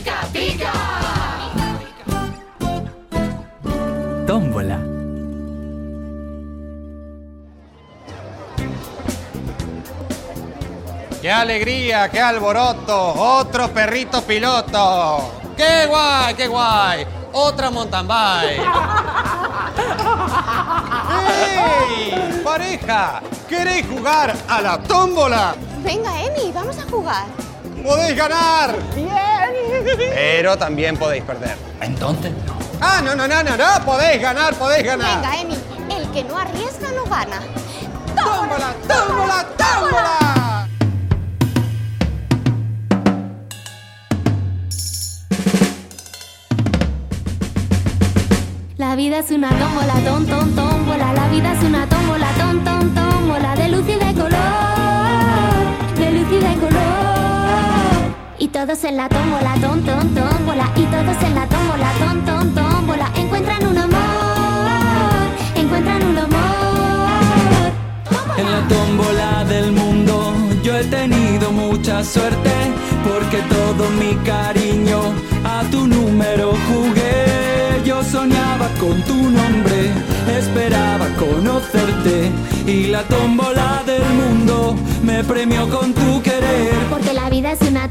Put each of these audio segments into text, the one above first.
pica, pica. Tómbola. ¡Qué alegría! ¡Qué alboroto! ¡Otro perrito piloto! ¡Qué guay! ¡Qué guay! ¡Otra mountain bike! ¡Ey! ¡Pareja! ¿Queréis jugar a la tómbola? Venga, Emi, vamos a jugar. ¡Podéis ganar! ¡Bien! Pero también podéis perder. Entonces, ¡Ah, no, no, no, no! no! ¡Podéis ganar! ¡Podéis ganar! Venga, Emi, el que no arriesga no gana. ¡Tómbola! tómbola! tómbola! La vida es una tómbola, ton, ton, tómbola. La vida es una tómbola, ton, ton, tómbola. De luz todos en la tómbola, ton, ton, tómbola. Y todos en la tómbola, ton, ton, tómbola. Encuentran un amor, encuentran un amor. En la tómbola del mundo yo he tenido mucha suerte porque todo mi cariño a tu número jugué. Yo soñaba con tu nombre, esperaba conocerte y la tómbola del mundo me premió con tu querer. Porque la vida es una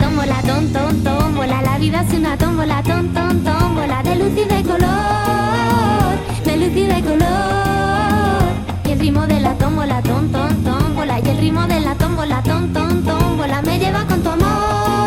ton, tómbola. La vida es una tómbola, ton, ton, tómbola. De luz y de color, de luz y de color. Y el ritmo de la tómbola, ton, ton, tómbola. Y el ritmo de la tómbola, ton, ton, tómbola. Me lleva con tu amor,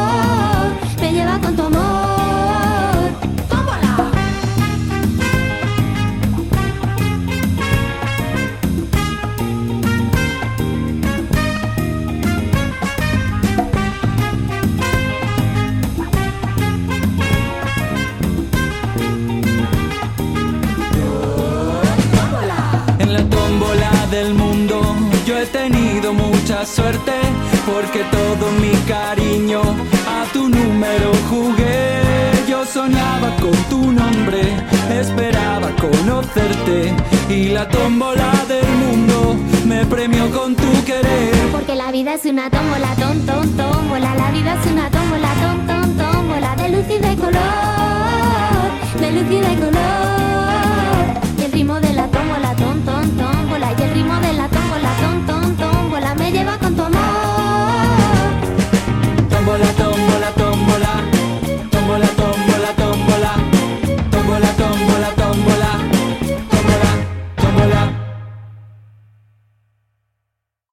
suerte porque todo mi cariño a tu número jugué. Yo soñaba con tu nombre, esperaba conocerte y la tómbola del mundo me premió con tu querer. Porque la vida es una tómbola, ton, ton, tómbola.